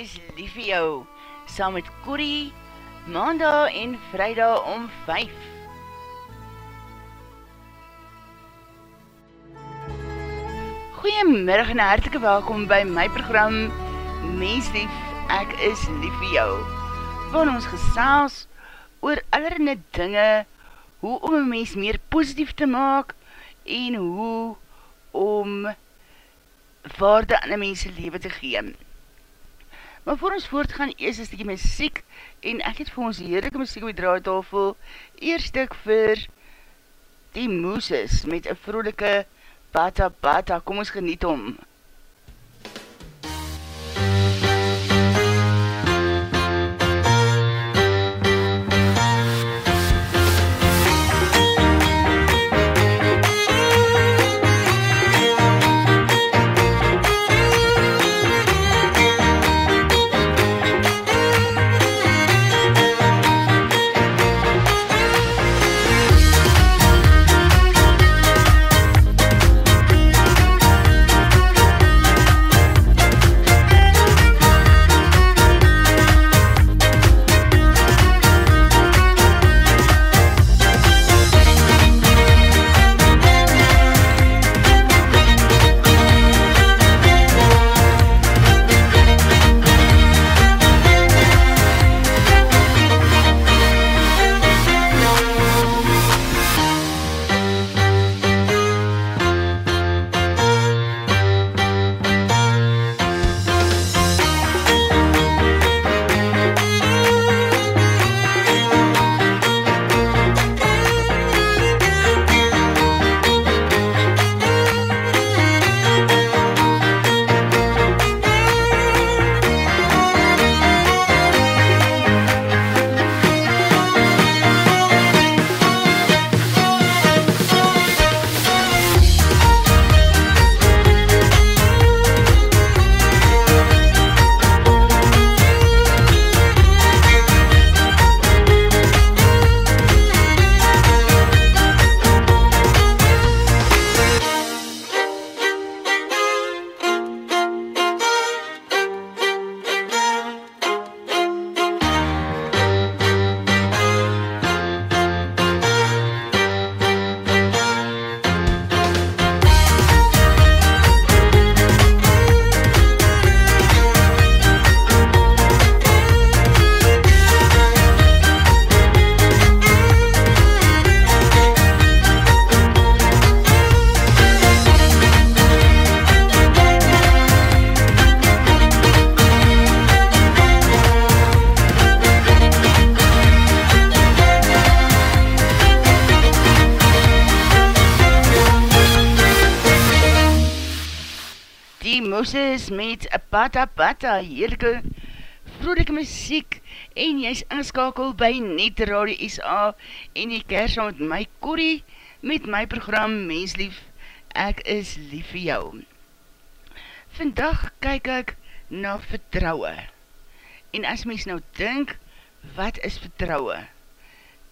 Is lief vir jou, saam met Corrie, maandag en vrijdag om 5. Goeiemiddag en hartelike welkom by my program Menslief, ek is lief vir jou, waar ons gesels oor allerhande dinge, hoe om een mens meer positief te maak, en hoe om waarde aan een mense leven te gee. Maar voor ons voortgaan, eers is die muziek, en ek het vir ons heerlijke muziek op die draaitafel, eerstuk vir die moeses, met een vrolijke bata bata, kom ons geniet om. Moses met Pata Pata, heerlijke vroelike muziek en jy is ingeskakel by Net Radio SA en jy kers met my Corrie met my program Menslief, ek is lief vir jou. Vandag kyk ek na vertrouwe en as mens nou dink, wat is vertrouwe?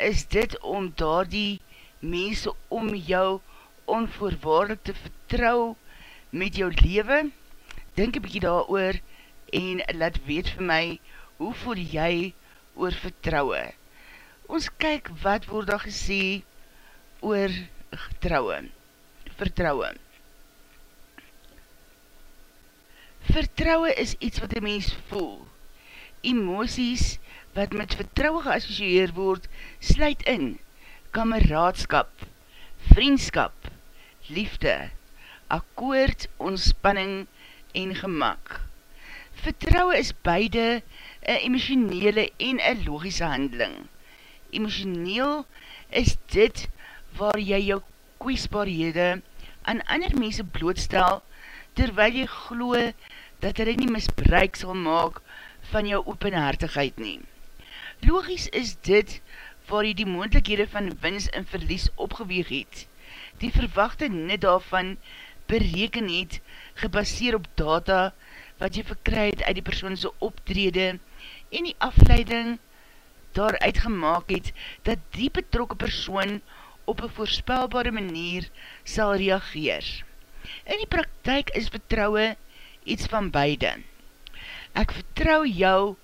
Is dit om daar die mense om jou onvoorwaardelik te vertrouw met jou leven? Dink een bykie daar oor en laat weet vir my, hoe voel jy oor vertrouwe? Ons kyk wat word daar gesê oor getrouwe, vertrouwe. Vertrouwe is iets wat die mens voel. Emoties wat met vertrouwe geassocieer word, sluit in kameraadskap, vriendskap, liefde, akkoord, ontspanning, en gemak. Vertrouwe is beide een emotionele en een logische handeling. Emotioneel is dit waar jy jou kwestbaarhede aan ander mense blootstel, terwyl jy glo dat hy nie misbruik sal maak van jou openhartigheid nie. Logisch is dit waar jy die moendlikhede van wins en verlies opgeweeg het. Die verwachte net daarvan bereken het, gebaseer op data wat jy verkryd uit die persoonse optrede en die afleiding daaruit gemaakt het dat die betrokke persoon op een voorspelbare manier sal reageer. In die praktijk is vertrouwe iets van beide. Ek vertrou jou,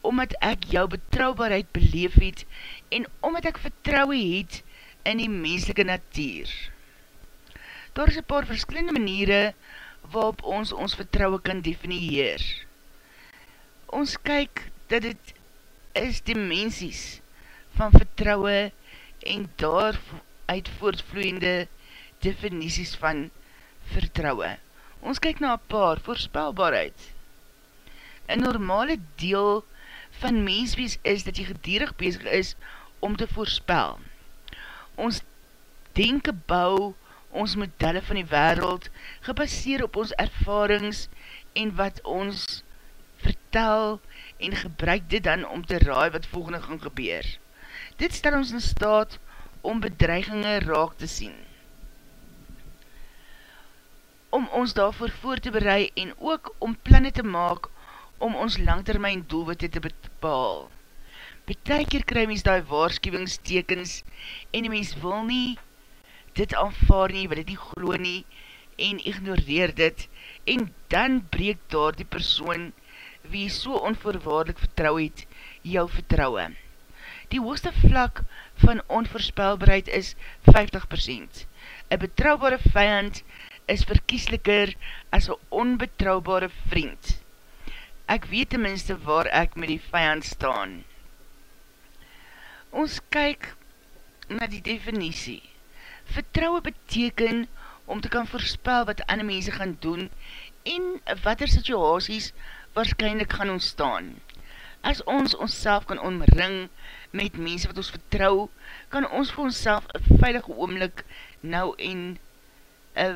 omdat ek jou betrouwbaarheid beleef het, en omdat ek vertrouwe het in die menselike natuur. Daar is een paar verskillende maniere, waarop ons ons vertrouwe kan definieer. Ons kyk, dat het is dimensies van vertrouwe, en daaruit voortvloeiende definities van vertrouwe. Ons kyk na een paar voorspelbaarheid. Een normale deel van menswees is dat jy gedierig bezig is om te voorspel. Ons denken bou ons modelle van die wereld gebaseer op ons ervarings en wat ons vertel en gebruik dit dan om te raai wat volgende gaan gebeur. Dit stel ons in staat om bedreigingen raak te sien. Om ons daarvoor voor te berei en ook om planne te maak om ons langtermijn doelwitte te bepaal. Betekeer kry mys die waarschuwingstekens en die mens wil nie dit aanvaar nie, wil dit nie glo nie en ignoreer dit en dan breek daar die persoon wie so onvoorwaardelik vertrouw het, jou vertrouwe. Die hoogste vlak van onvoorspelbaarheid is 50%. Een betrouwbare vijand is verkiesliker as een onbetrouwbare vriend. Ek weet tenminste waar ek met die vijand staan. Ons kyk na die definitie. Vertrouwe beteken om te kan voorspel wat ander mense gaan doen en wat er situaties waarschijnlijk gaan ontstaan. As ons ons kan omring met mense wat ons vertrou, kan ons vir ons een veilige oomlik nou en a,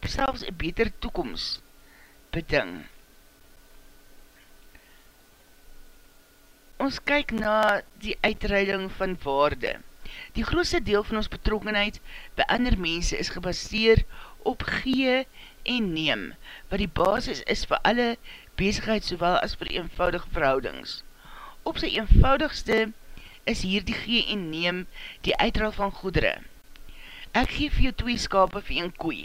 selfs een beter toekomst beding. Ons kyk na die uitreiding van waarde. Die grootste deel van ons betrokkenheid by ander mense is gebaseer op gee en neem, wat die basis is vir alle bezigheid sowel as vir eenvoudige verhoudings. Op sy eenvoudigste is hier die gee en neem die uitraal van goedere. Ek gee vir jou twee skape vir een koei.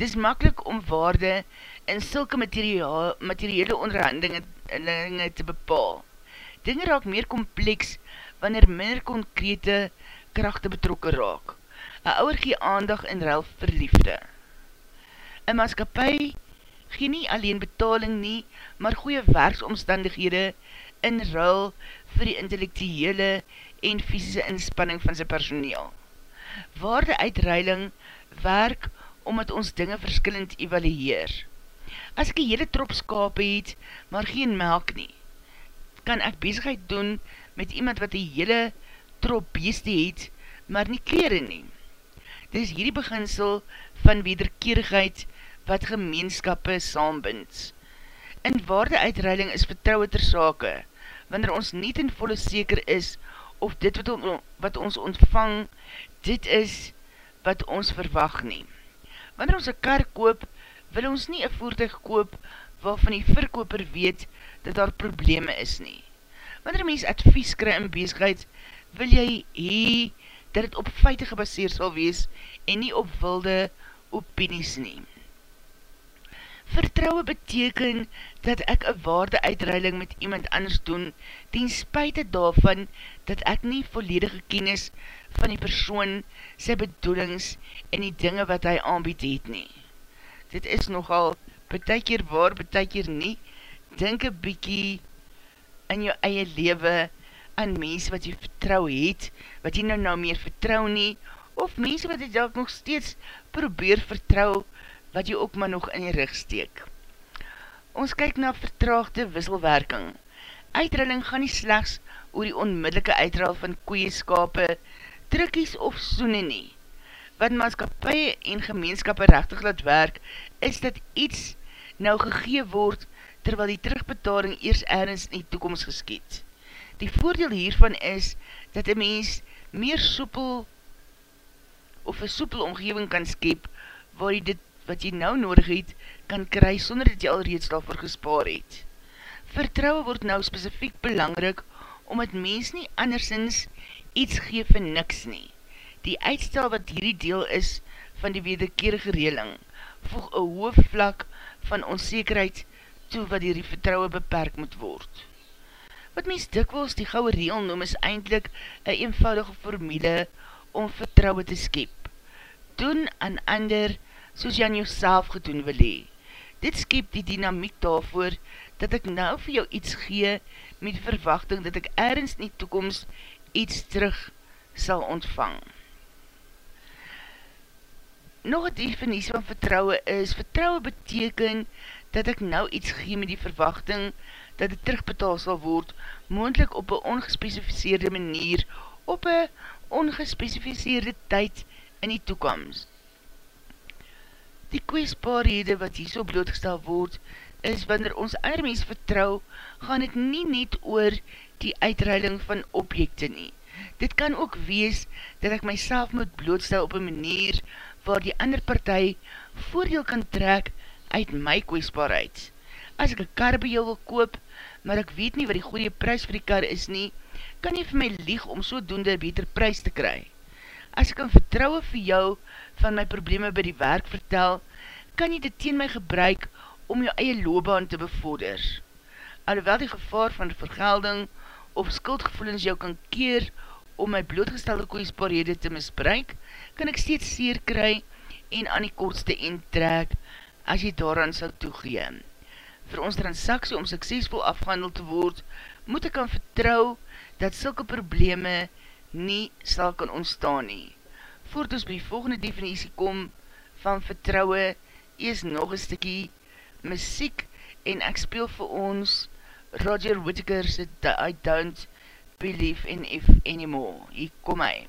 Dit is makkelijk om waarde in sulke materiële onderhandelingen te bepaal. Dinge raak meer kompleks wanneer minder konkrete krachte betrokken raak. Een ouwer gee aandag in ruil verliefde. Een maatskapie gee nie alleen betaling nie, maar goeie werksomstandighede in ruil vir die intellectuele en fysische inspanning van sy personeel. Waarde uitreiling werk omdat ons dinge verskillend evalueer. As ek een hele trop skaap het, maar geen melk nie, kan ek bezigheid doen met iemand wat die hele trop beeste het, maar nie kleren nie. Dit is hierdie beginsel van wederkerigheid wat gemeenskappe saambind. In waarde uitreiling is vertrouwe ter sake, wanneer ons nie ten volle seker is, of dit wat, on, wat ons ontvang, dit is wat ons verwag nie. Wanneer ons een kar koop, wil ons nie een voertuig koop, waarvan die verkoper weet, dat daar probleme is nie. Wanneer mens advies kry in bezigheid, wil jy hee, dat het op feite gebaseerd sal wees, en nie op wilde opinies neem. Vertrouwe beteken dat ek een waarde uitreiling met iemand anders doen, ten spuite daarvan dat ek nie volledige kennis van die persoon, sy bedoelings en die dinge wat hy aanbied het nie. Dit is nogal betekeer waar, betekeer nie, denk een bykie in jou eie lewe aan mense wat jy vertrouw het, wat jy nou nou meer vertrouw nie, of mense wat jy nog steeds probeer vertrouw, wat jy ook maar nog in die rug steek. Ons kyk na vertraagde wisselwerking. Uitrilling gaan nie slechts oor die onmiddellike uitril van koeieskape, trikkies of soene nie. Wat maatskapie en gemeenskappe rechtig laat werk, is dat iets nou gegee word terwyl die terugbetaling eers ergens in die toekomst geskiet. Die voordeel hiervan is dat een mens meer soepel of een soepel omgeving kan skep waar jy dit wat jy nou nodig het, kan kry sonder dat jy al reeds daarvoor gespaar het. Vertrouwe word nou specifiek belangrik, omdat mens nie andersins iets geef vir niks nie. Die uitstel wat hierdie deel is van die wederkerige reling, voeg een hoof vlak van onzekerheid toe wat die vertrouwe beperk moet word. Wat mens dikwels die gouwe reel noem is eindelijk een eenvoudige formule om vertrouwe te skep. Doen aan ander soos jy aan jouself gedoen wil hee. Dit skep die dynamiek daarvoor dat ek nou vir jou iets gee met verwachting dat ek ergens in die toekomst iets terug sal ontvang. Nog een definitie van vertrouwe is, vertrouwe beteken dat ek nou iets gee met die verwachting dat het terugbetaal sal word, moendlik op een ongespecificeerde manier, op een ongespecificeerde tyd in die toekomst. Die kwestbaarhede wat hier so blootgestel word, is wanneer ons ander mens vertrouw, gaan het nie net oor die uitruiling van objekte nie. Dit kan ook wees dat ek myself moet blootstel op een manier waar die ander partij voordeel kan trek uit my kwestbaarheid. As ek een kar by jou wil koop, maar ek weet nie wat die goeie prijs vir die kar is nie, kan jy vir my lieg om so doende beter prijs te kry. As ek een vertrouwe vir jou van my probleme by die werk vertel, kan jy dit teen my gebruik om jou eie loobaan te bevorder. Alhoewel die gevaar van vergelding of skuldgevoelens jou kan keer om my blootgestelde koeisbaarhede te misbruik, kan ek steeds seer kry en aan die kortste intrek as jy daaraan sal toegeen. Vir ons transaksie om suksesvol afgehandeld te word, moet ek kan vertrou dat sulke probleme nie sal kan ontstaan nie. Voort ons by die volgende definitie kom van vertrouwe, is nog een stikkie muziek en ek speel vir ons Roger Whittaker's I Don't Believe in If Anymore. Hier kom hy.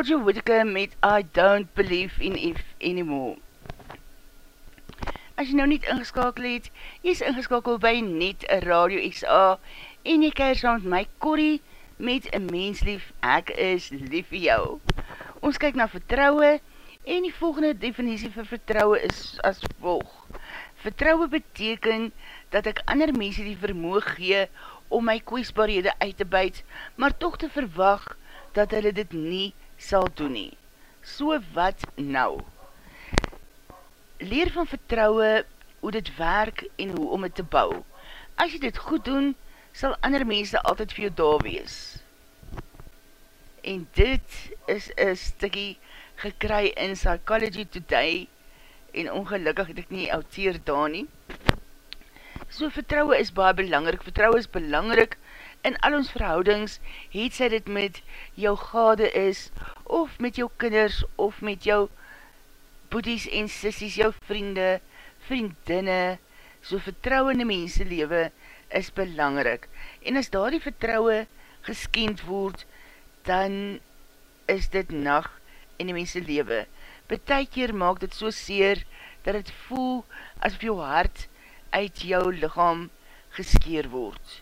Roger Whittaker met I Don't Believe in If Anymore. as jy nou niet ingeskakel het, jy is ingeskakel by Net Radio XA en jy keir saam met my Corrie met een mens lief, ek is lief vir jou. Ons kyk na vertrouwe en die volgende definitie vir vertrouwe is as volg. Vertrouwe beteken dat ek ander mense die vermoeg gee om my kwestbaarhede uit te buit, maar toch te verwag dat hulle dit nie sal doen nie. So wat nou? leer van vertrouwe hoe dit werk en hoe om het te bou. As jy dit goed doen, sal ander mense altyd vir jou daar wees. En dit is een stikkie gekry in Psychology Today en ongelukkig het ek nie outeer daar nie. So vertrouwe is baie belangrik, vertrouwe is belangrik in al ons verhoudings, het sy dit met jou gade is, of met jou kinders, of met jou boedies en sissies, jou vriende, vriendinne, so vertrouwende mense lewe is belangrik. En as daar die vertrouwe geskend word, dan is dit nacht in die mense lewe. Betuikeer maak dit so seer, dat het voel as jou hart uit jou lichaam geskeer word.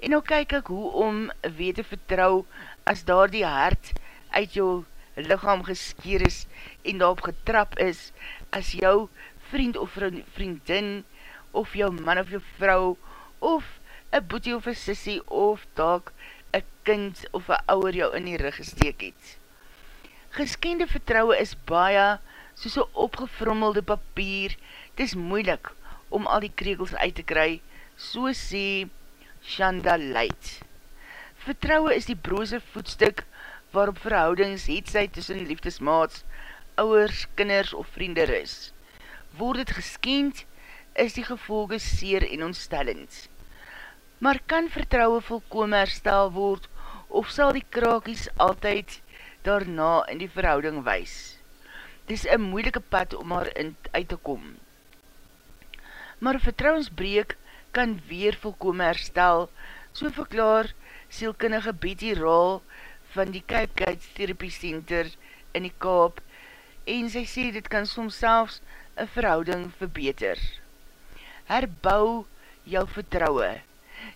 En nou kyk ek hoe om weet te vertrouw, as daar die hart uit jou lichaam geskeer is en daarop getrap is, as jou vriend of vriendin, of jou man of jou vrou, of een boetie of een sissie, of daak een kind of een ouwer jou in die rug gesteek het. Geskende vertrouwe is baie soos een opgevrommelde papier, het is moeilik om al die kregels uit te kry, so sê Shanda Leid. Vertrouwe is die broze voetstuk waarop verhoudings het sy tussen liefdesmaats, ouwers, kinders of vriende is. Word het geskend, is die gevolge seer en ontstellend. Maar kan vertrouwe volkome herstel word, of sal die krakies altyd daarna in die verhouding wees? Dit is een moeilike pad om maar in, uit te kom. Maar vertrouwensbreek kan weer volkome herstel, so verklaar sielkinnige Betty Raal, van die Cape Gate Therapy Center in die Kaap en sy sê dit kan soms selfs een verhouding verbeter. Herbou jou vertrouwe.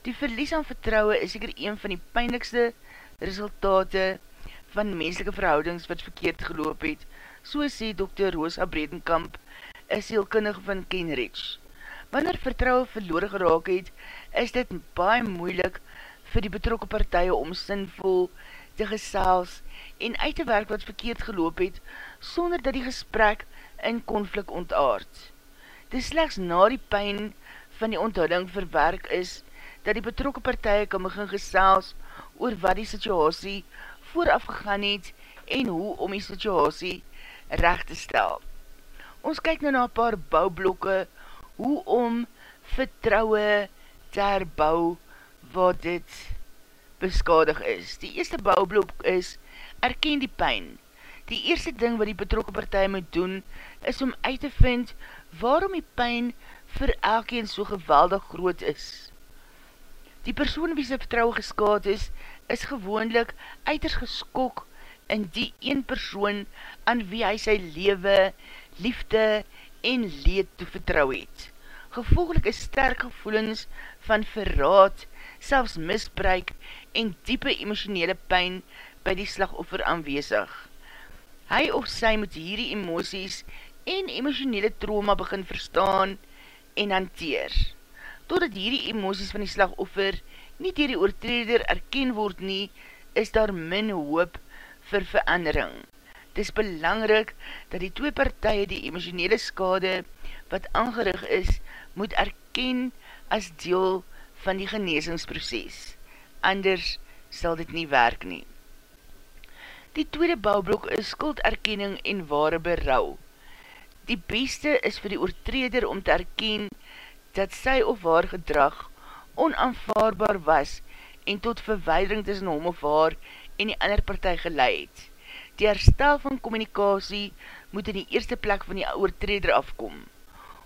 Die verlies aan vertrouwe is seker een van die pijnlikste resultate van menselike verhoudings wat verkeerd geloop het, so sê Dr. Rosa Bredenkamp, een sielkundige van Kenridge. Wanneer vertrouwe verloor geraak het, is dit baie moeilik vir die betrokke partije om sinvol te gesels en uit te werk wat verkeerd geloop het, sonder dat die gesprek in konflik ontaard. Dit slechts na die pijn van die onthouding verwerk is, dat die betrokke partije kan begin gesels oor wat die situasie vooraf gegaan het en hoe om die situasie recht te stel. Ons kyk nou na paar bouwblokke, hoe om vertrouwe te herbou wat dit beskadig is. Die eerste bouwblok is, erken die pijn. Die eerste ding wat die betrokke partij moet doen, is om uit te vind waarom die pijn vir elkeen so geweldig groot is. Die persoon wie sy vertrouw geskaad is, is gewoonlik uiters geskok in die een persoon aan wie hy sy lewe, liefde en leed toe vertrouw het. Gevolglik is sterk gevoelens van verraad, selfs misbruik en diepe emotionele pijn by die slagoffer aanwezig. Hy of sy moet hierdie emoties en emotionele trauma begin verstaan en hanteer. Totdat hierdie emoties van die slagoffer nie dier die oortreder erken word nie, is daar min hoop vir verandering. Het is belangrik dat die twee partije die emotionele skade wat aangerig is, moet erken as deel van die geneesingsproces anders sal dit nie werk nie. Die tweede bouwblok is skulderkenning en ware berouw. Die beste is vir die oortreder om te erken dat sy of haar gedrag onaanvaarbaar was en tot verweidering tussen hom of haar en die ander partij geleid. Die herstel van communicatie moet in die eerste plek van die oortreder afkom.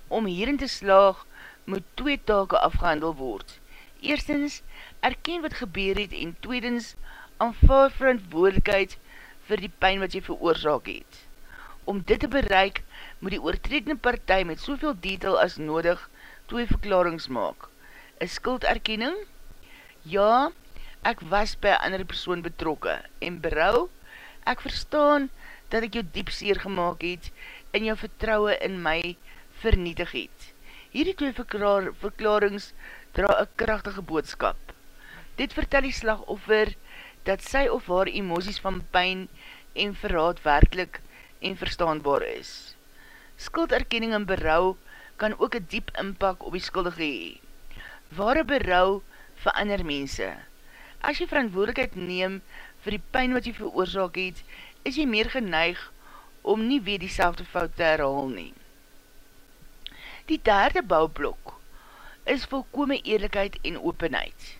Om hierin te slaag, moet twee take afgehandel word. Eerstens, erken wat gebeur het en tweedens aanvaar verantwoordelikheid vir die pijn wat jy veroorzaak het. Om dit te bereik, moet die oortredende partij met soveel detail as nodig twee verklarings maak. Een skulderkenning? Ja, ek was by ander persoon betrokke. En berouw? Ek verstaan dat ek jou diep seer gemaakt het en jou vertrouwe in my vernietig het. Hierdie twee verklaar, verklarings dra een krachtige boodskap. Dit vertel die slagoffer dat sy of haar emoties van pijn en verraad werkelijk en verstaanbaar is. Skulderkenning en berouw kan ook een diep inpak op die skuldige hee. Ware berouw vir ander mense. As jy verantwoordelikheid neem vir die pijn wat jy veroorzaak het, is jy meer geneig om nie weer die fout te herhaal nie. Die derde bouwblok is volkome eerlijkheid en openheid.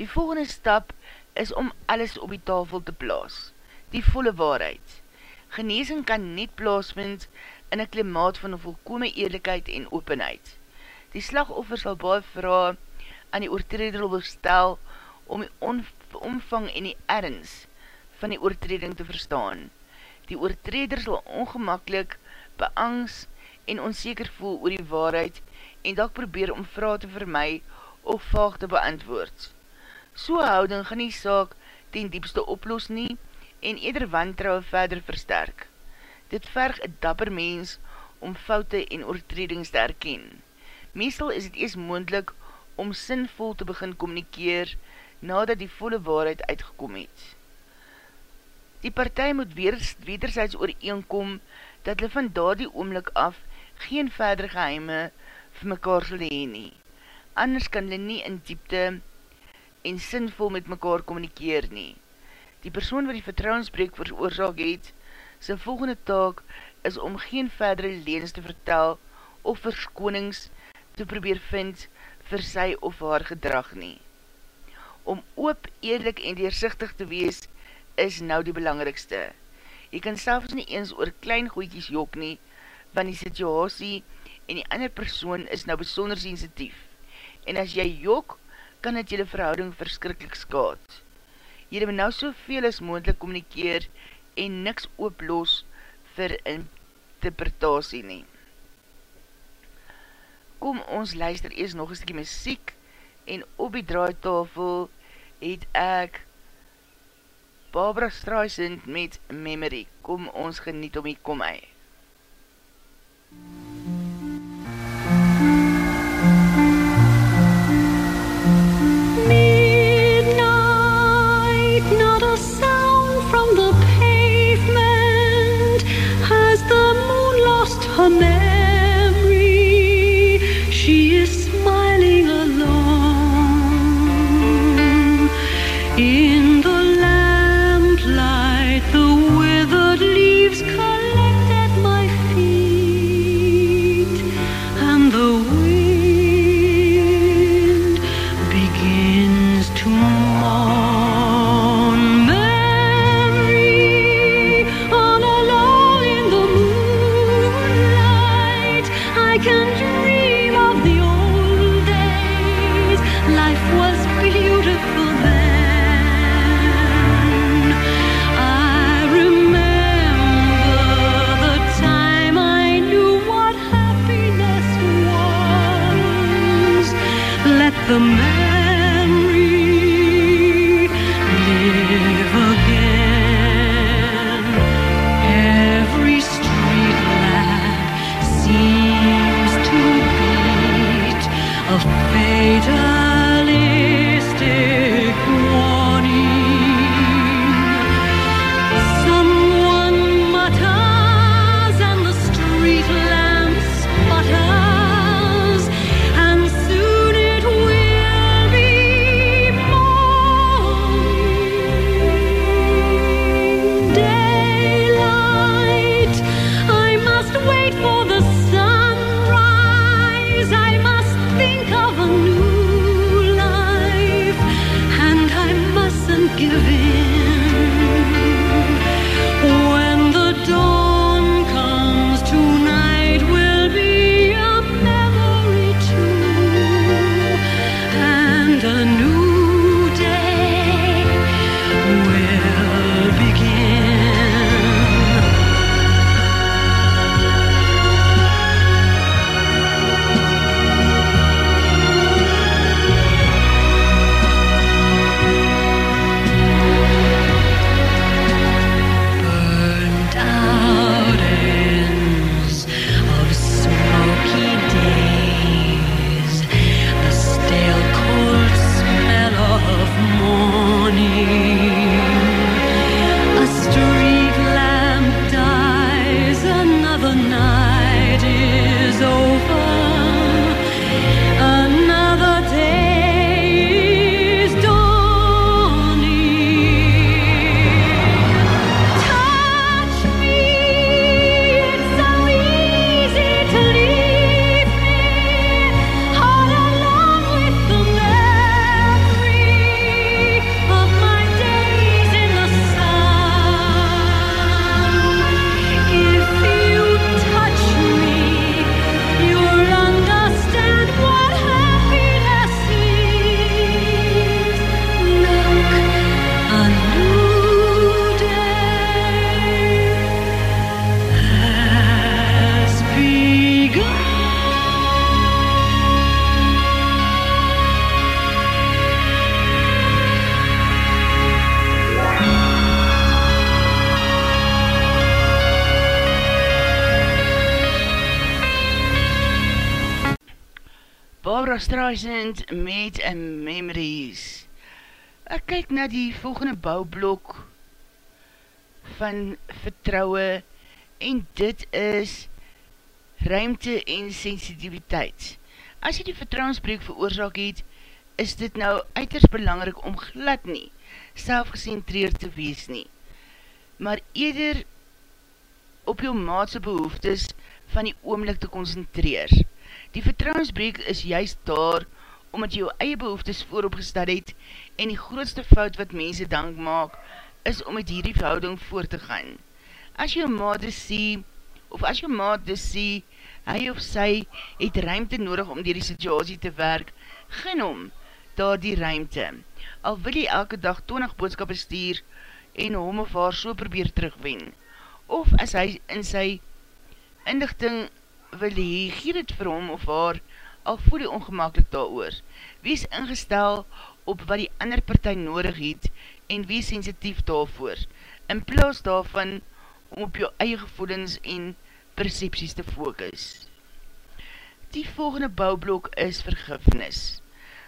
Die volgende stap is om alles op die tafel te plaas. Die volle waarheid. Geneesing kan net plaasvind in een klimaat van volkome eerlijkheid en openheid. Die slagoffer sal baie vraag aan die oortreder bestel om die omvang en die erns van die oortreding te verstaan. Die oortreder sal ongemakkelijk, beangs en onzeker voel oor die waarheid en dat probeer om vraag te vermy of vaag te beantwoord. So houding gaan die saak ten diepste oplos nie en eder wantrouwe verder versterk. Dit verg een dapper mens om foute en oortredings te erken. Meestal is het ees moendlik om sinvol te begin communikeer nadat die volle waarheid uitgekom het. Die partij moet wederzijds ooreenkom dat hulle van daardie oomlik af geen verder geheime vir mekaar sal heen nie. Anders kan hulle nie in diepte en sinvol met mekaar communikeer nie. Die persoon wat die vertrouwensbreek veroorzaak het, sy volgende taak is om geen verdere leens te vertel of verskonings te probeer vind vir sy of haar gedrag nie. Om oop, eerlik en deersichtig te wees, is nou die belangrikste. Jy kan selfs nie eens oor klein goeikies jok nie, van die situasie en die ander persoon is nou besonder sensitief. En as jy jok, kan het jylle verhouding verskrikkelijk skaad. Jylle moet nou soveel as moendlik communikeer en niks ooplos vir interpretatie nie. Kom ons luister eers nog een stukje muziek en op die draaitafel het ek Barbara Streisand met Memory. Kom ons geniet om die kom uit. Barbara Streisand met Memories. Ek kyk na die volgende bouwblok van vertrouwe en dit is ruimte en sensitiviteit. As jy die vertrouwensbreek veroorzaak het, is dit nou uiters belangrik om glad nie selfgecentreerd te wees nie, maar eerder op jou maatse behoeftes van die oomlik te concentreer. Die vertrouwensbreek is juist daar, omdat jou eie behoeftes vooropgestad het en die grootste fout wat mense dank maak, is om met hierdie verhouding voor te gaan. As jou maat sê, of as jou maat sê, hy of sy het ruimte nodig om die situasie te werk, gin om daar die ruimte. Al wil jy elke dag 20 boodskap stuur en hom of haar so probeer terugwen. Of as hy in sy inlichting wil hee, gier het vir hom of haar, al voel hy ongemakkelijk daar oor. Wees ingestel op wat die ander partij nodig het en wees sensitief daarvoor, in plaas daarvan om op jou eie gevoelens en percepties te focus. Die volgende bouwblok is vergifnis.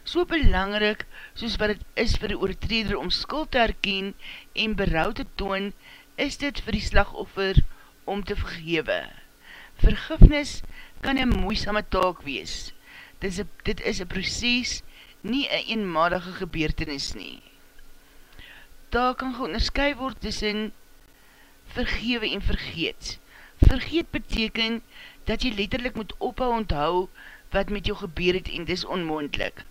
So belangrik soos wat het is vir die oortreder om skuld te herken en berouw te toon, is dit vir die slagoffer om te vergewe. Vergifnis kan een moeisame taak wees. Dit is, dit is een proces, nie een eenmalige gebeurtenis nie. Daar kan geondersky word tussen vergewe en vergeet. Vergeet beteken dat jy letterlik moet ophou onthou wat met jou gebeur het en dis onmoendlik.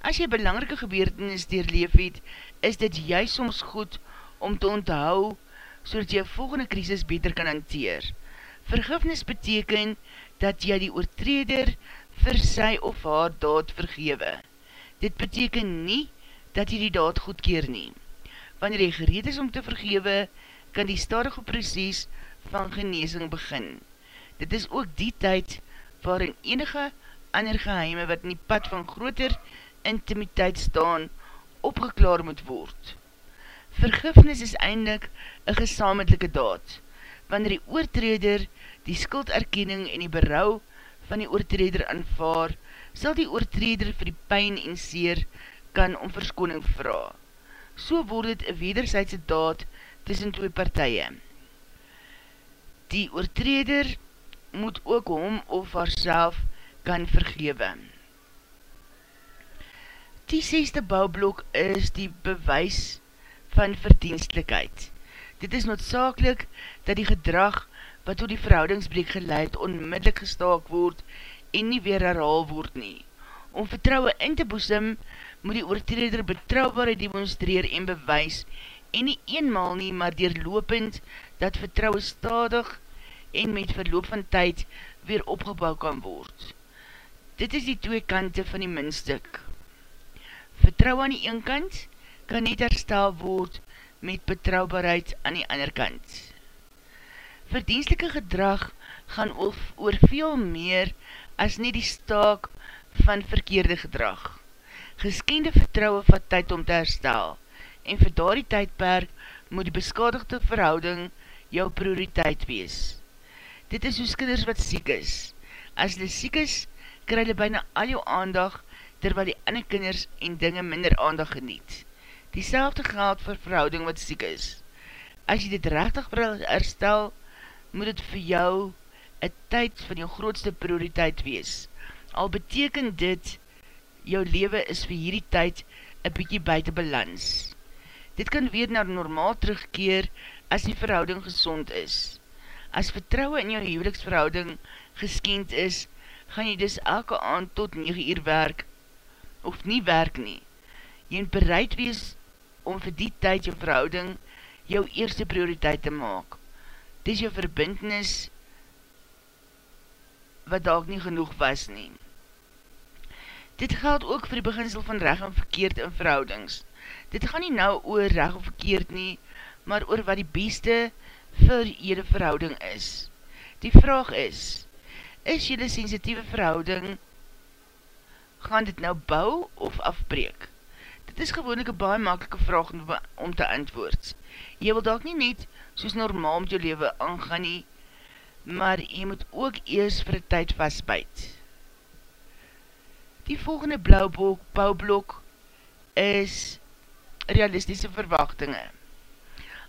As jy belangrike gebeurtenis deurleef het, is dit juist soms goed om te onthou so dat jy volgende krisis beter kan hanteer. Vergifnis beteken dat jy die oortreder vir sy of haar daad vergewe. Dit beteken nie dat jy die daad goedkeer nie. Wanneer jy gereed is om te vergewe, kan die stadige proces van geneesing begin. Dit is ook die tyd waarin enige ander geheime wat in die pad van groter intimiteit staan, opgeklaar moet word. Vergifnis is eindelijk een gesamelike daad. Wanneer die oortreder die skulderkenning en die berouw van die oortreder aanvaar, sal die oortreder vir die pijn en seer kan om verskoning vraag. So word het een wederzijdse daad tussen twee partije. Die oortreder moet ook hom of haarself kan vergewe. Die seste bouwblok is die bewys van verdienstlikheid. Dit is noodzakelik dat die gedrag wat door die verhoudingsbreek geleid onmiddellik gestaak word en nie weer herhaal word nie. Om vertrouwe in te boesem, moet die oortreder betrouwbaarheid demonstreer en bewys en nie eenmaal nie, maar deurlopend dat vertrouwe stadig en met verloop van tyd weer opgebouw kan word. Dit is die twee kante van die minstuk. Vertrouwe aan die een kant, kan net herstel word met betrouwbaarheid aan die ander kant. Verdienstelike gedrag gaan of oor veel meer as net die staak van verkeerde gedrag. Geskende vertrouwe vat tyd om te herstel en vir daar die tydperk moet die beskadigde verhouding jou prioriteit wees. Dit is soos kinders wat siek is. As hulle siek is, kry hulle byna al jou aandag terwyl die ander kinders en dinge minder aandag geniet. Die selfde geld vir verhouding wat siek is. As jy dit rechtig wil herstel, moet het vir jou een tyd van jou grootste prioriteit wees. Al beteken dit, jou leven is vir hierdie tyd een bykie buiten balans. Dit kan weer naar normaal terugkeer as die verhouding gezond is. As vertrouwe in jou huweliksverhouding geskend is, gaan jy dus elke aand tot 9 uur werk, of nie werk nie. Jy moet bereid wees om vir die tyd jou verhouding jou eerste prioriteit te maak. Dis jou verbindnis wat dalk nie genoeg was nie. Dit geld ook vir die beginsel van reg en verkeerd in verhoudings. Dit gaan nie nou oor reg of verkeerd nie, maar oor wat die beste vir jyde verhouding is. Die vraag is, is jyde sensitieve verhouding, gaan dit nou bou of afbreek? Dit is gewoonlik een baie makelike vraag om te antwoord. Jy wil dalk nie net soos normaal met jou leven aangaan nie, maar jy moet ook eers vir die tyd vastbuit. Die volgende blauwblok, bouwblok is realistische verwachtinge.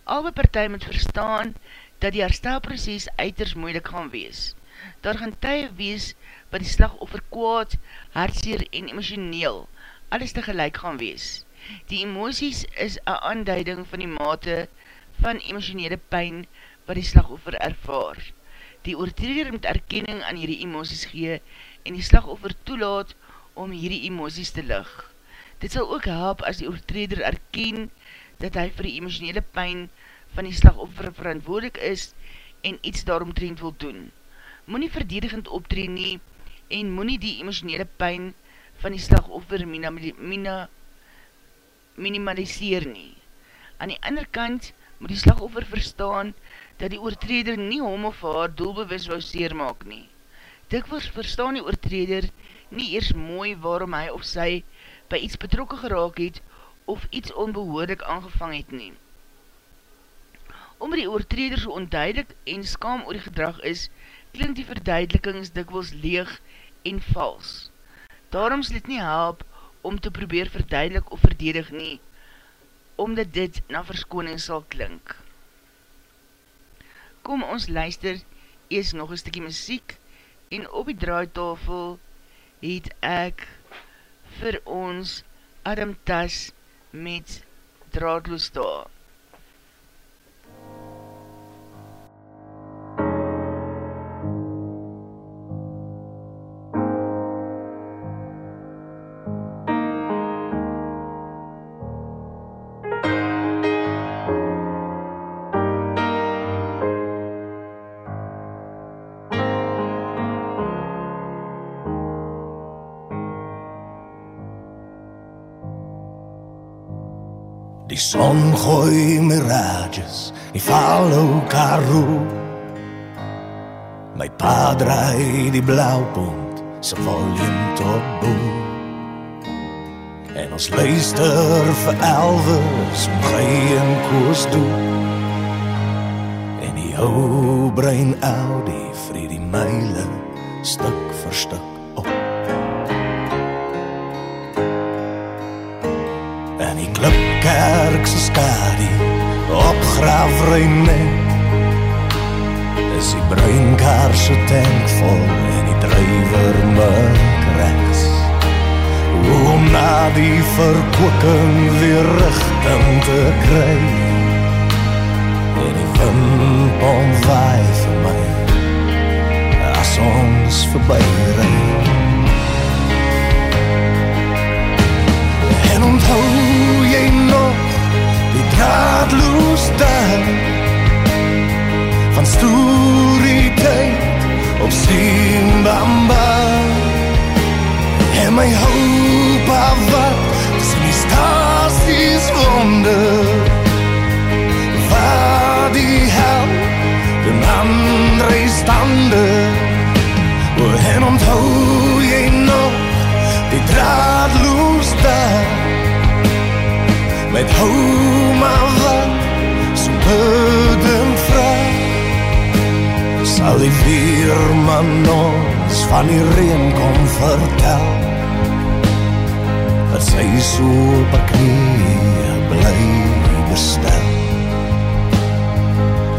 Alwe partij moet verstaan dat die herstelproces uiters moeilik gaan wees. Daar gaan tye wees wat die slagoffer kwaad, hartseer en emotioneel alles tegelijk gaan wees. Die emoties is een aanduiding van die mate van emotionele pijn wat die slagoffer ervaar. Die oortreder moet erkenning aan hierdie emoties gee en die slagoffer toelaat om hierdie emoties te lig. Dit sal ook help as die oortreder erken dat hy vir die emotionele pijn van die slagoffer verantwoordelik is en iets daaromtrend wil doen. Moe nie verdedigend optreden nie en moe nie die emotionele pijn van die slagoffer mina, mina, minimaliseer nie. Aan die ander kant moet die slagoffer verstaan dat die oortreder nie hom of haar doelbewus wou seermaak nie. Dikwels verstaan die oortreder nie eers mooi waarom hy of sy by iets betrokke geraak het of iets onbehoorlik aangevang het nie. Omdat die oortreder so onduidelik en skam oor die gedrag is, klink die verduidelikings dikwels leeg en vals. Daarom sal het nie help om te probeer verduidelik of verdedig nie, omdat dit na verskoning sal klink. Kom ons luister eers nog een stikkie muziek en op die draaitafel het ek vir ons Adam Tas met draadloos daar. Die son gooi mirages, die follow Karoo. My pa draai die blauwpunt, se volume tot boe. En ons luister vir Elvis, om gey en koos doen. En die ou brein vir die myle, stuk vir stuk. Klipkerk se skadu op grafreine Is die bruin kar se tank vol en die drywer maak regs Om na die verkwikking weer rigting te kry. En die wind om waai vir my As ons verby ry. En onthou die draadloos daar. Van story tyd op Simbamba En my hoop af wat sien die stasies wonder. Waar die hel den andre stande. En onthou jy nog die draadloos met homa wat so burden vry sal die weerman ons van die reen kom vertel? Dat sy so op a knie bly bestel.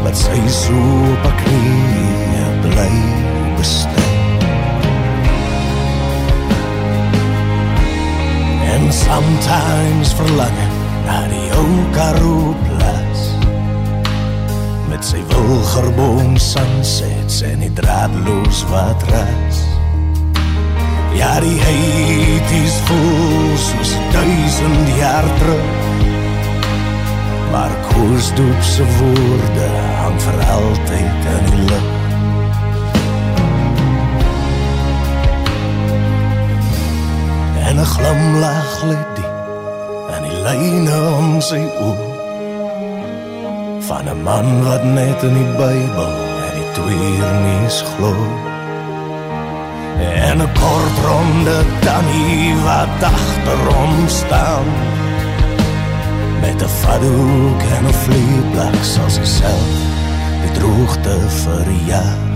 Dat sy so op a knie bly bestel. And sometimes verlangen na die ou Karoo plaas Met sy wilgerboom sunsets en die draadloos wat ras Ja, die Haities voel soos duisend jaar terug. Maar Koosdoop se woorde hang vir altyd in die lucht en 'n glimlag lê diep in die lyne om sy oë van 'n man wat net in die Bybel en die tweeërnies glo. En 'n kort ronde tannie wat agter hom staan. Met 'n fadoek en 'n vlieëblak soos hy self die droogte verjaag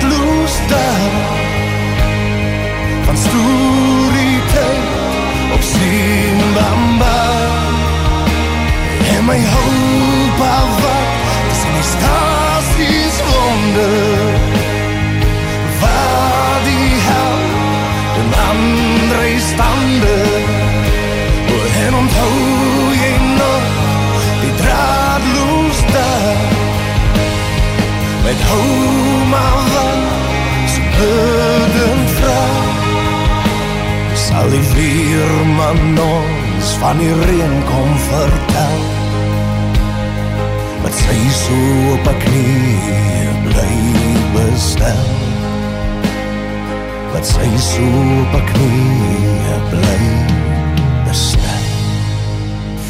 wat loes daar. Van stoeriteit op sien bamba En my hoop afwak Tussen die stasies wonder Waar die hel den andere stande. En onthou jy nog die draadloos daar Met hoop Sal die weerman ons van die reen kom vertel. Wat sy so op a knie bly bestel. Wat sy so op a knie bly bestel.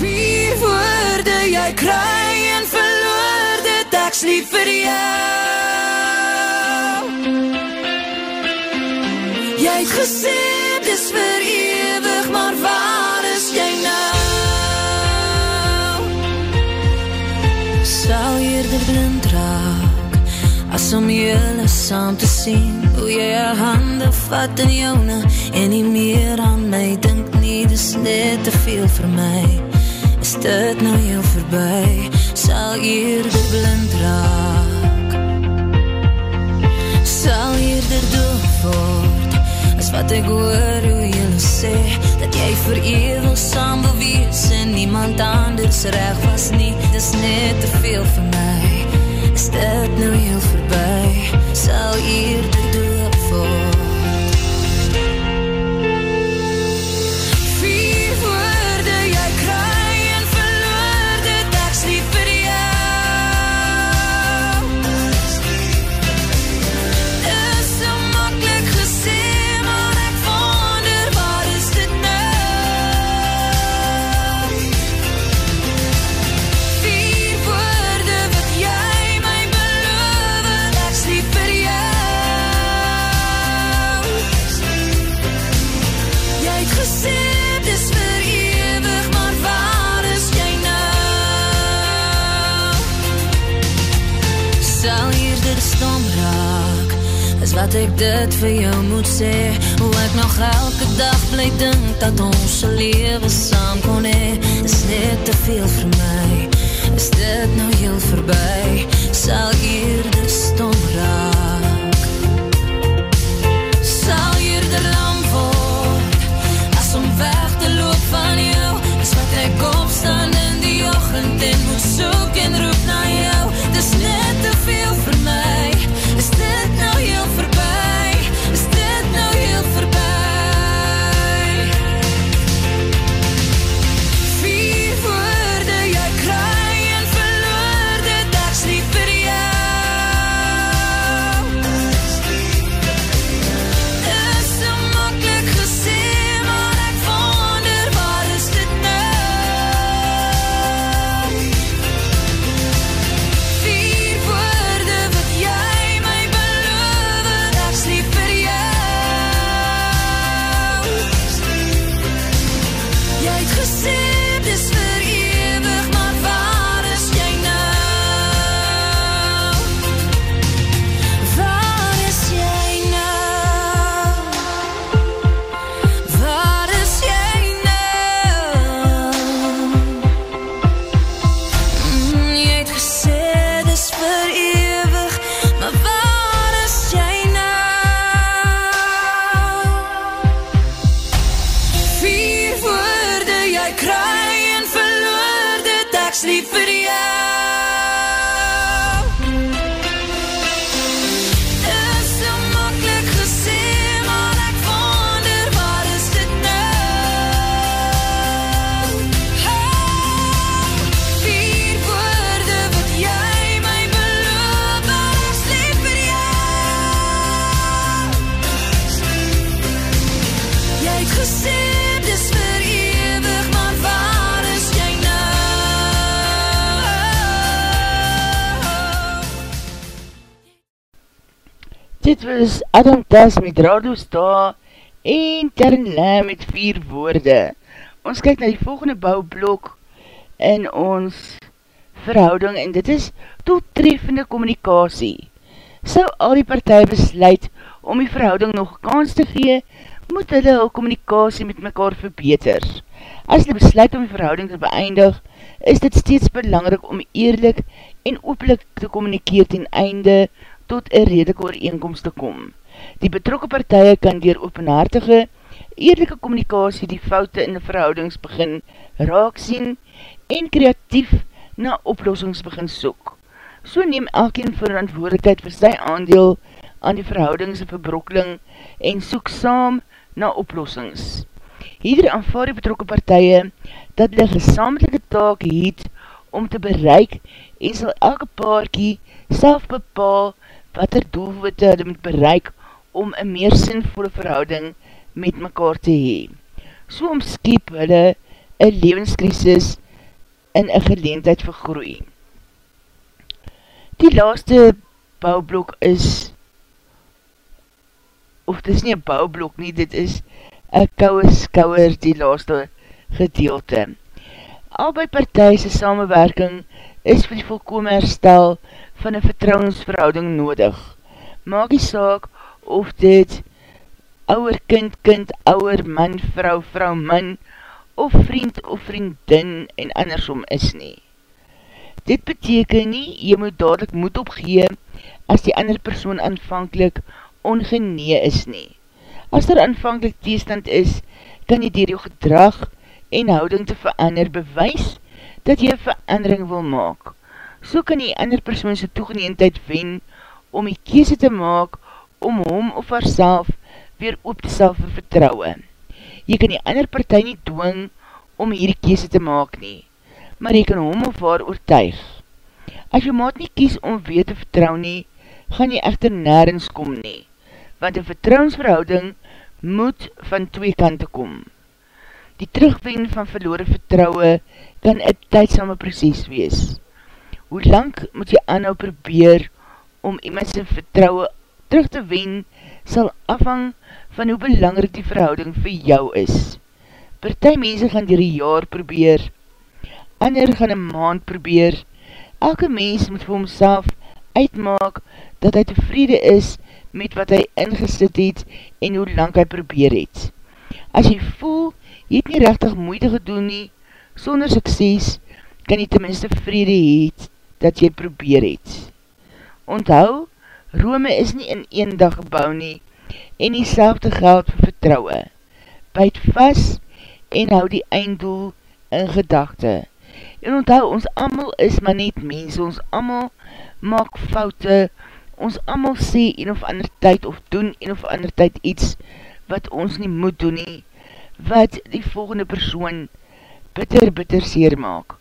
Vier woorde jy kry en verloor dit ek sliep vir jou. Jy het gesê dis vir ewig maar waar is jy nou? Sou eerder blind raak As om julle saam te sien. Hoe jy jou hande vat in joune En nie meer aan my dink nie. Dis net te veel vir my. Is dit nou heel verby? Sal eerder blind raak. Sal eerder doof word As wat ek hoor hoe julle sê Dat jy vir ewig saam wil wees En niemand anders reg was nie. Dis net te veel vir my. Is dit nou heel verby? Sal eerder doof word Wat ek dit vir jou moet sê Hoe ek nog elke dag bly dink Dat ons lewe saam kon hee Is net te veel vir my Is dit nou heel verby Sal eerder stom raak Was Adam Tas met Radio Star en Lam met vier woorde. Ons kyk na die volgende bouwblok in ons verhouding en dit is toetreffende communicatie. Sou al die partij besluit om die verhouding nog kans te gee, moet hulle hul communicatie met mekaar verbeter. As hulle besluit om die verhouding te beëindig, is dit steeds belangrijk om eerlik en opelik te communikeer ten einde tot een redelike ooreenkomst te kom. Die betrokke partije kan dier openhartige, eerlijke communicatie die foute in die verhoudings begin raak sien en kreatief na oplossings begin soek. So neem elkeen verantwoordelikheid vir sy aandeel aan die verhoudings en verbrokkeling en soek saam na oplossings. Hierdie aanvaar die betrokke partije dat die gesamelike taak het om te bereik en sal elke paarkie self bepaal wat er doelwitte hulle moet bereik om een meer sinvolle verhouding met mekaar te hee. So omskiep hulle een levenskrisis in een geleendheid vir groei. Die laaste bouwblok is of dit is nie een bouwblok nie, dit is een kouwe skouwer die laaste gedeelte. Albei partijse samenwerking is vir die volkome herstel van een vertrouwensverhouding nodig. Maak die saak of dit ouwer kind, kind, ouwer man, vrou, vrou, man, of vriend of vriendin en andersom is nie. Dit beteken nie, jy moet dadelijk moed opgee as die ander persoon aanvankelijk ongenee is nie. As er aanvankelijk teestand is, kan jy dier jou gedrag en houding te verander bewys dat jy verandering wil maak. So kan die ander persoon sy toegeneendheid wen om die kese te maak om hom of haarself weer op te self vertrouwe. Jy kan die ander partij nie dwing om hierdie kiese te maak nie, maar jy kan hom of haar oortuig. As jy maat nie kies om weer te vertrou nie, gaan jy echter nergens kom nie, want een vertrouwensverhouding moet van twee kante kom. Die terugwen van verloore vertrouwe kan een tydsame proces wees. Hoe lang moet jy aanhou probeer om iemand sy vertrouwe terug te wen, sal afhang van hoe belangrijk die verhouding vir jou is. Partij mense gaan dier een jaar probeer, ander gaan een maand probeer, elke mens moet vir homself uitmaak dat hy tevrede is met wat hy ingesit het en hoe lang hy probeer het. As jy voel, jy het nie rechtig moeite gedoen nie, sonder sukses, kan jy tenminste vrede het dat jy probeer het. Onthou, Rome is nie in een dag gebouw nie, en die selfde geld vir vertrouwe. Byt vast en hou die einddoel in gedachte. En onthou, ons amal is maar net mens, ons amal maak foute, ons amal sê een of ander tyd of doen een of ander tyd iets wat ons nie moet doen nie, wat die volgende persoon bitter, bitter seer maak.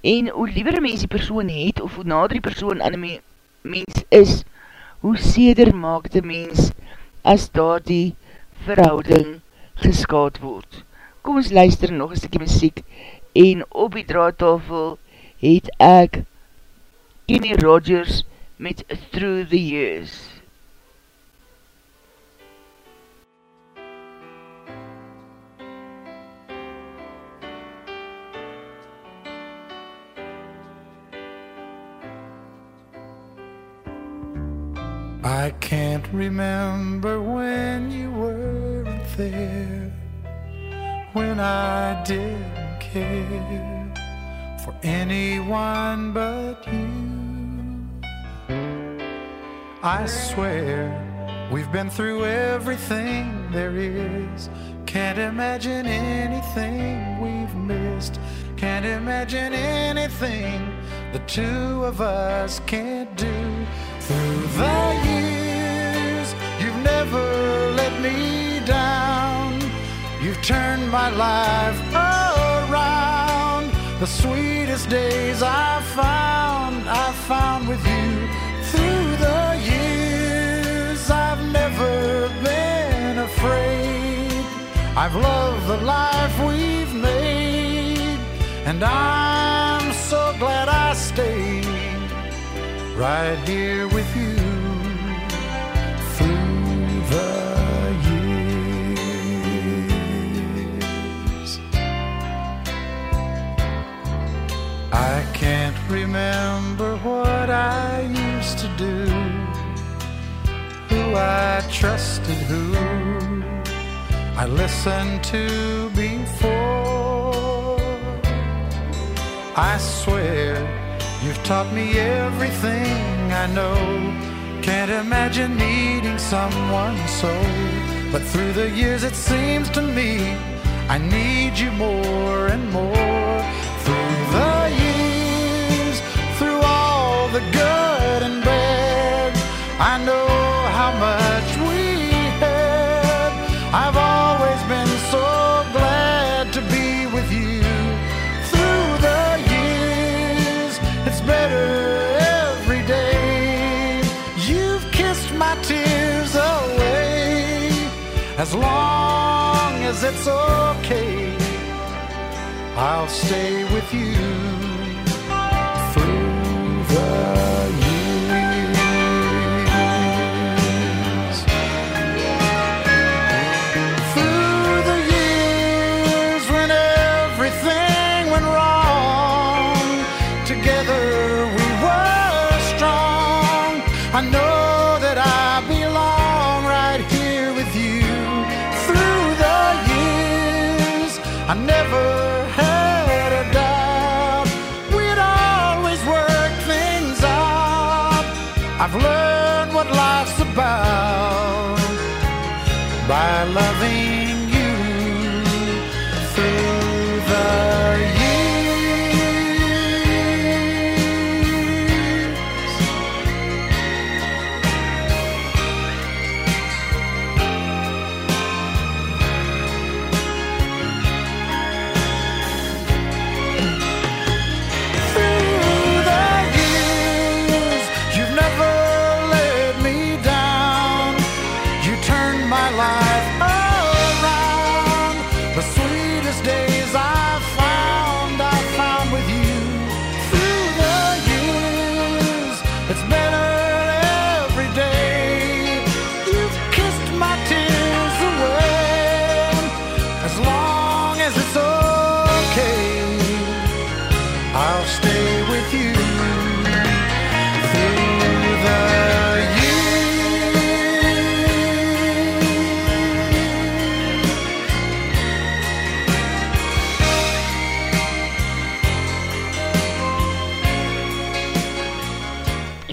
En hoe liever mens die persoon het, of hoe nader die persoon aan die mens is, hoe seder maak die mens as daar die verhouding geskaad word. Kom ons luister nog een stukje muziek en op die draadtafel het ek Kenny Rogers met Through the Years. I can't remember when you weren't there, when I didn't care for anyone but you. I swear we've been through everything there is. Can't imagine anything we've missed. Can't imagine anything the two of us can't do my life around. The sweetest days I've found, I've found with you through the years. I've never been afraid. I've loved the life we've made, and I'm so glad I stayed right here with you through the remember what I used to do, who I trusted, who I listened to before. I swear you've taught me everything I know. Can't imagine needing someone so. But through the years, it seems to me I need you more and more. I know how much we had. I've always been so glad to be with you. Through the years, it's better every day. You've kissed my tears away. As long as it's okay, I'll stay with you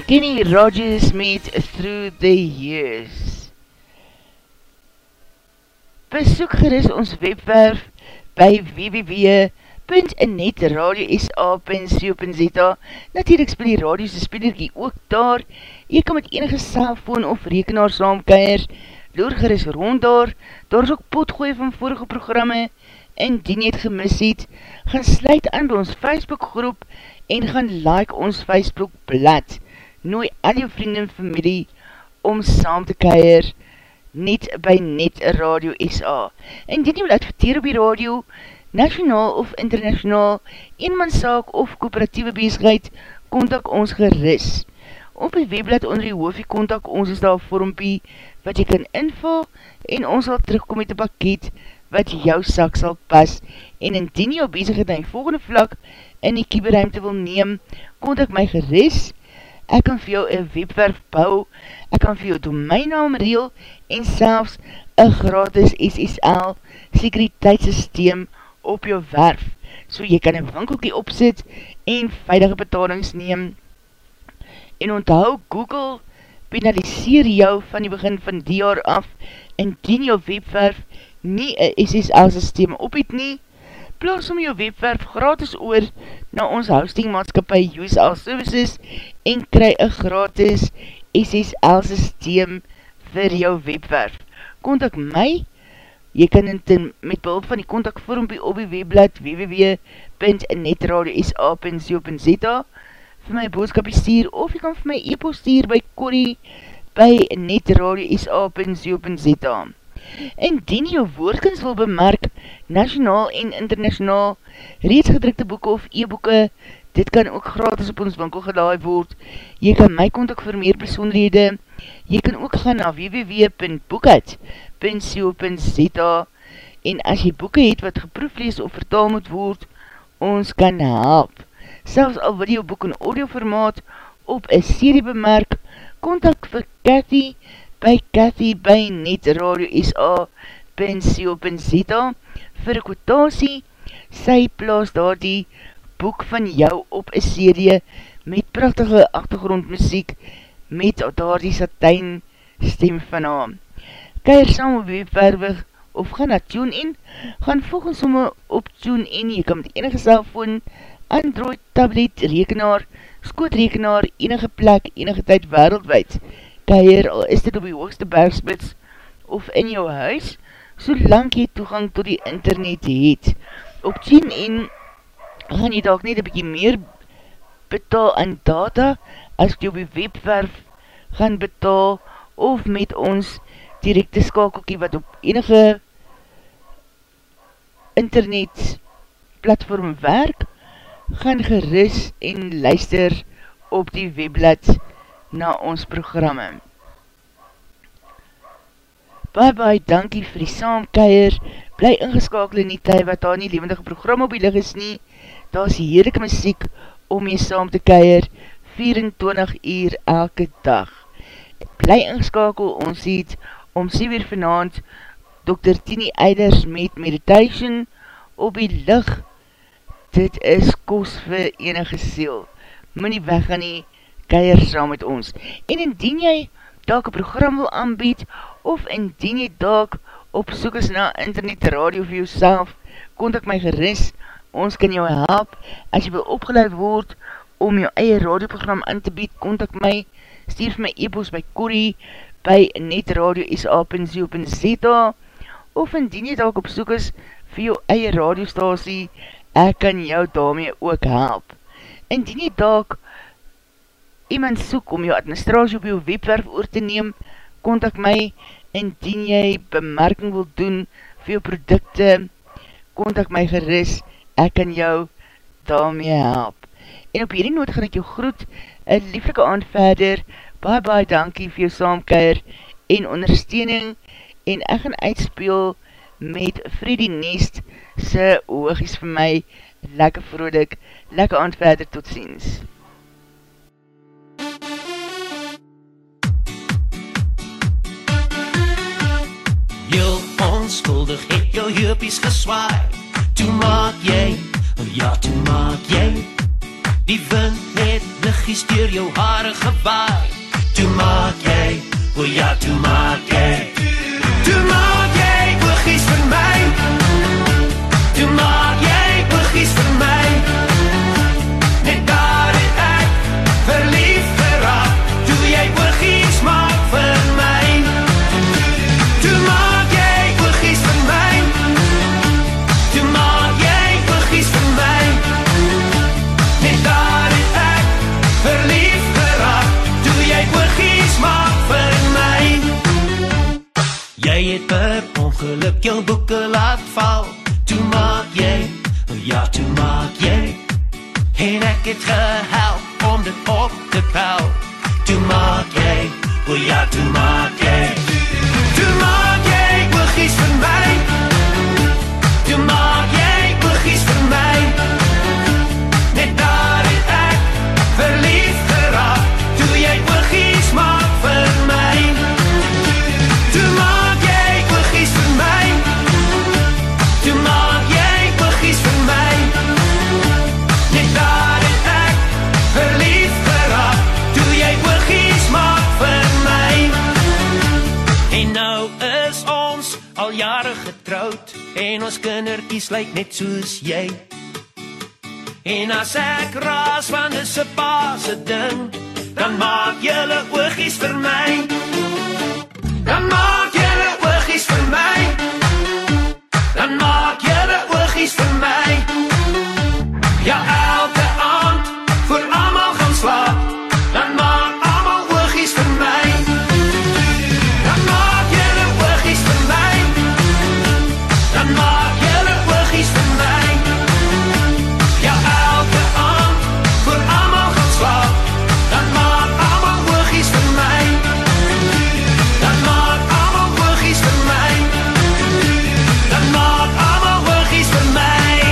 Kenny Rogers met Through the Years. Besoek gerust ons webwerf by www.netradio.sa.co.za Natuurlijk speel die radiose spelerkie ook daar. Jy kan met enige cellfoon of rekenaar saamkeier. Loor gerust rond daar. Daar is ook potgooi van vorige programme. Indien jy het gemis het, gaan sluit aan by ons Facebook groep en gaan like ons Facebook blad nooi al jou vrienden en familie om saam te keir net by Net Radio SA. Indien jy wil adverteer op die radio, nationaal of internationaal, eenmanszaak of kooperatieve bezigheid, kontak ons geris. Op die webblad onder die hoofie kontak ons is daar vormpie wat jy kan invul en ons sal terugkom met die pakket wat jou sak sal pas en indien jou bezigheid aan die volgende vlak in die kieberuimte wil neem, kontak my geris ek kan vir jou een webwerf bou, ek kan vir jou domeinnaam reel en selfs een gratis SSL sekuriteitssysteem op jou werf, so jy kan een winkelkie opzet en veilige betalings neem. En onthou, Google penaliseer jou van die begin van die jaar af indien jou webwerf nie een SSL systeem op het nie, plaas om jou webwerf gratis oor na ons hostingmaatskapie USL Services en kry een gratis SSL systeem vir jou webwerf. Contact my, jy kan ten, met behulp van die contactvormpie op die webblad www.netradiosa.co.za vir my boodskapie stuur of jy kan vir my e-post stuur by Corrie by netradiosa.co.za Indien jou woordkens wil bemerk, nationaal en internationaal, reeds gedrukte boeken of e-boeken, dit kan ook gratis op ons winkel gelaai word. Jy kan my kontak vir meer persoonrede. Jy kan ook gaan na www.boekheid.co.za en as jy boeken het wat geproeflees of vertaal moet word, ons kan help. Selfs al wil jou boek in audioformaat op een serie bemerk, kontak vir Cathy by Cathy by netradio.sa.co.za www.co.za vir kwotasie, sy plaas daar die boek van jou op een serie met prachtige achtergrondmuziek met daar die satijn stem van haar. Keir saam op webwerwig of gaan na TuneIn, gaan volgens om op TuneIn, jy kan met enige cellfoon, Android, tablet, rekenaar, skootrekenaar, enige plek, enige tyd wereldwijd, keir, al is dit op die hoogste bergspits of in jou huis, solang jy toegang tot die internet het. Op TuneIn gaan jy dalk net een bykie meer betaal aan data as jy op die webwerf gaan betaal of met ons directe skakelkie wat op enige internet platform werk, gaan geris en luister op die webblad na ons programme. Bye bye, dankie vir die saamkeier, bly ingeskakel in die tyd wat daar nie levendige program op die lig is nie, daar is heerlijke muziek om jy saam te keier 24 uur elke dag. Bly ingeskakel, ons het om 7 uur vanavond Dr. Tini Eiders met Meditation op die lig. Dit is kos vir enige siel. Moet nie weggaan nie, keier saam met ons. En indien jy dalk een program wil aanbied, of indien jy dalk op soek is na internet radio vir jouself, kontak my geris ons kan jou help, as jy wil opgeleid word om jou eie radioprogram in te bied, kontak my, stuur my e-post by Corrie, by netradio.sa.co.za of indien jy dalk op soek is vir jou eie radiostasie, ek kan jou daarmee ook help. Indien jy dalk iemand soek om jou administratie op jou webwerf oor te neem, kontak my, indien jy bemerking wil doen vir jou producte, kontak my geris, ek kan jou daarmee help. En op hierdie noot gaan ek jou groet, een lieflike aand verder, bye bye dankie vir jou saamkeer en ondersteuning, en ek gaan uitspeel met Freddy Nest, sy oogies vir my, lekker vrolik, lekker aand verder, tot ziens. Heel onskuldig het jou heupies geswaai toe maak jy, ja, toe maak jy Die wind het liggies deur jou hare gewaai. Toe maak jy, oh ja, toe maak jy Toe maak